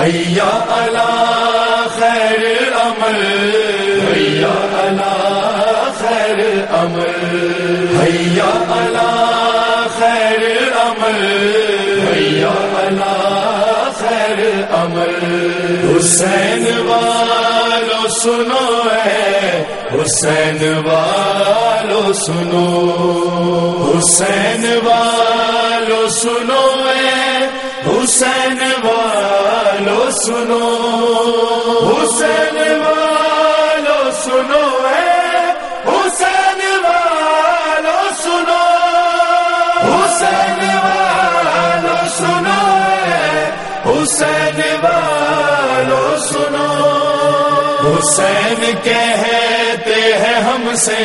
حیا اللہ خیر عمل حیا اللہ خیر عمل حیا اللہ خیر عمل حیا اللہ خیر عمل حسین والو سنو ہے حسین والو سنو. حسین والو سنو ہے حسین والو سنو، حسین والو سنو ہے حسین والو سنو، حسین والو سنو حسین والو سنو۔ حسین کہتے ہیں ہم سے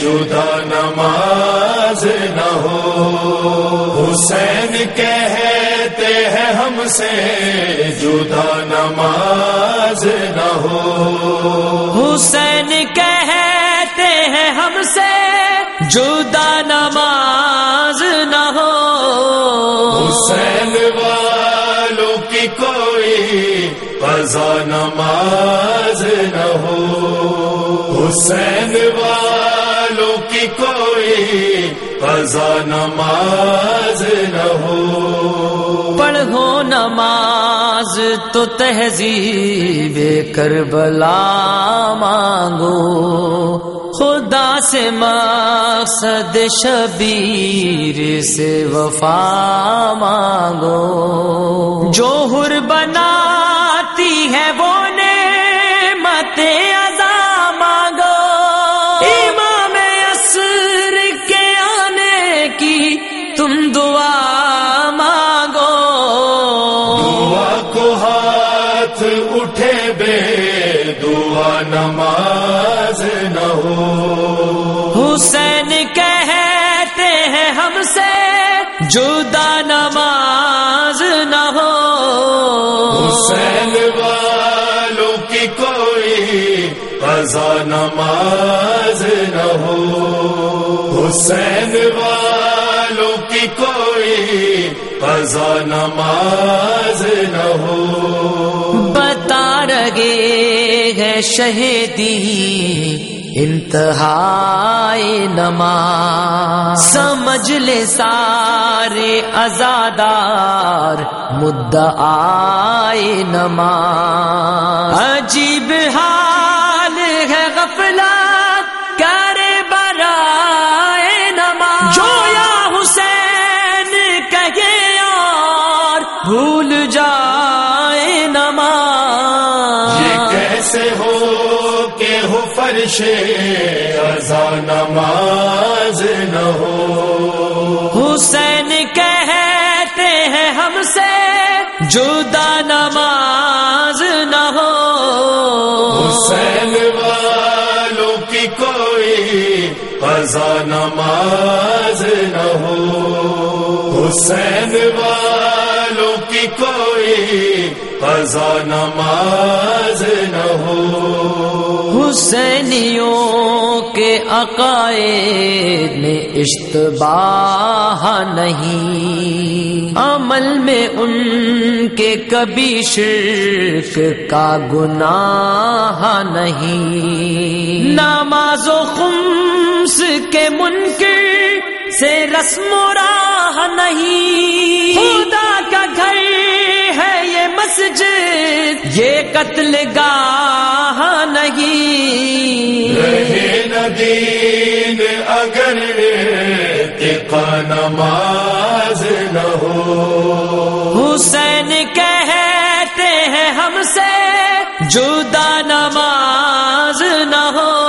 جدا نماز نہ ہو۔ حسین کہتے ہیں ہم سے جدا نماز نہ ہو۔ حسین کہتے ہیں ہم سے جدا نماز نہ ہو۔ حسین والوں کی کوئی قضا نماز نہ ہو۔ حسین والوں کی کوئی قضا نماز نہ ہو۔ پڑھو نماز تو تہذیب کربلا مانگو۔ خدا سے مقصد شبیر سے وفا مانگو۔ جو ہر بناتی ہے وہ ہاتھ اٹھے بے دعا نماز نہ ہو۔ حسین کہتے ہیں ہم سے جدا نماز نہ ہو۔ حسین والوں کی کوئی قضا نماز نہ ہو۔ حسین والوں کی کوئی قضا نماز نہ ہو۔ ہے شہیدی انتہائی نماز۔ سمجھ لے سارے ازادار مدعائی نماز۔ عجیب حال ہے غفلہ کرے برائے نماز۔ جو کیسے ہو کہ ہو فرش ازا نماز نہ ہو۔ حسین کہتے ہیں ہم سے جدا نماز نہ ہو۔ حسین والوں کی کوئی قضا نماز نہ ہو۔ حسین والوں قضا نماز نہ ہو۔ حسینیوں کے عقائد میں اشتباہ نہیں۔ عمل میں ان کے کبھی شرک کا گناہ نہیں۔ نماز و خمس کے منکر سے رسم و راہ نہیں۔ خدا کا گھر مسجد، یہ قتل گاہ نہیں۔ رہے ندین اگر نماز نہ ہو حسین کہتے ہیں ہم سے، جدا نماز نہ ہو۔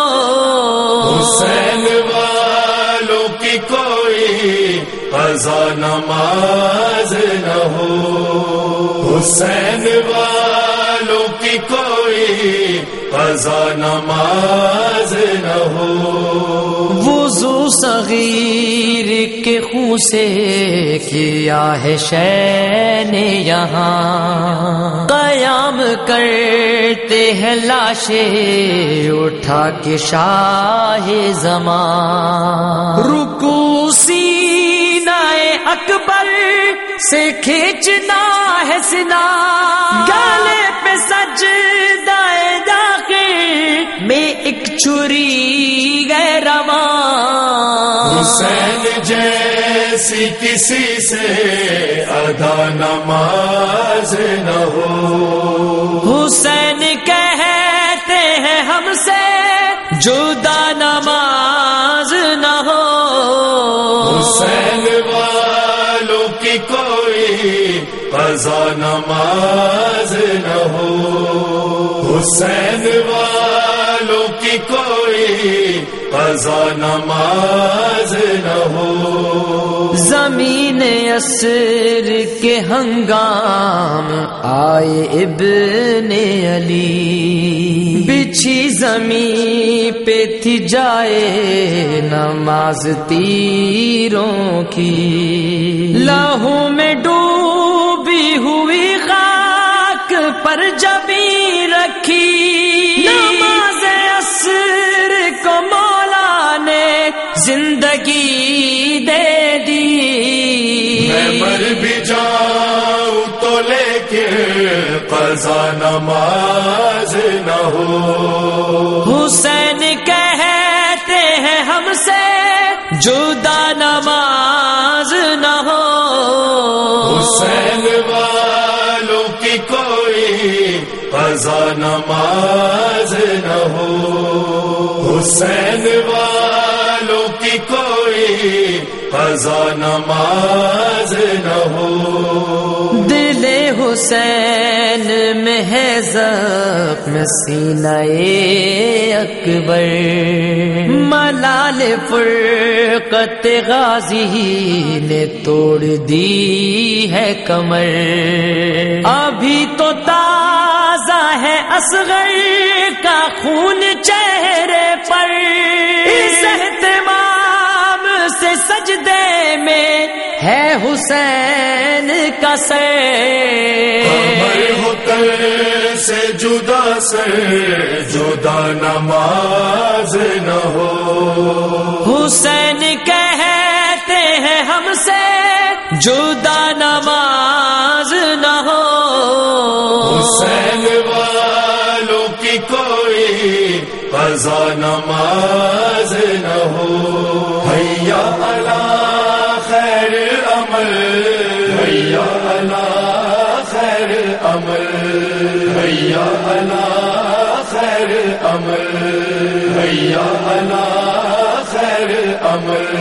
حسین والوں کی کوئی قضا نماز نہ ہو۔ حسین والوں کی کوئی قضا نماز نہ ہو۔ وضو صغیر کے خون سے کیا ہے شین یہاں؟ قیام کرتے ہیں لاشیں اٹھا کے شاہ زمان۔ رکو سینہ اکبر سے کھینچنا ہے سنا۔ گالے پہ سج دائے داخل۔ میں ایک چوری گئے رواں۔ حسین جیسی کسی سے ادا نماز نہ ہو۔ قضا نماز نہ ہو۔ حسین والوں کی کوئی قضا نماز نہ ہو۔ زمین اثر کے ہنگام آئے ابن علی۔ بچھی زمین پہ تھی جائے نماز تیروں کی۔ لاہو میں ڈوبی پر جبی رکھی۔ نماز اثر کو مولا نے زندگی دے دی۔ میں مر بھی جاؤں تو لے کے قضا نماز نہ ہو۔ حسین کہتے ہیں ہم سے جدا نماز کی کوئی قضا نماز نہ ہو۔ حسین والوں کی کوئی قضا نماز نہ ہو۔ دل حسین میں ہے زخم سینہ اکبر۔ ملال فرقت غازی نے توڑ دی ہے کمر۔ اصغر کا خون چہرے پر۔ اس اہتمام سے سجدے میں ہے حسین کا سر۔ ہوتر سے جدا سے جدا نماز نہ ہو۔ حسین کہتے ہیں ہم سے جدا نماز قضا نماز نہ ہو۔ حیا اللہ خیر عمل۔ حیا اللہ خیر عمل۔ حیا اللہ خیر عمل۔ حیا اللہ خیر عمل۔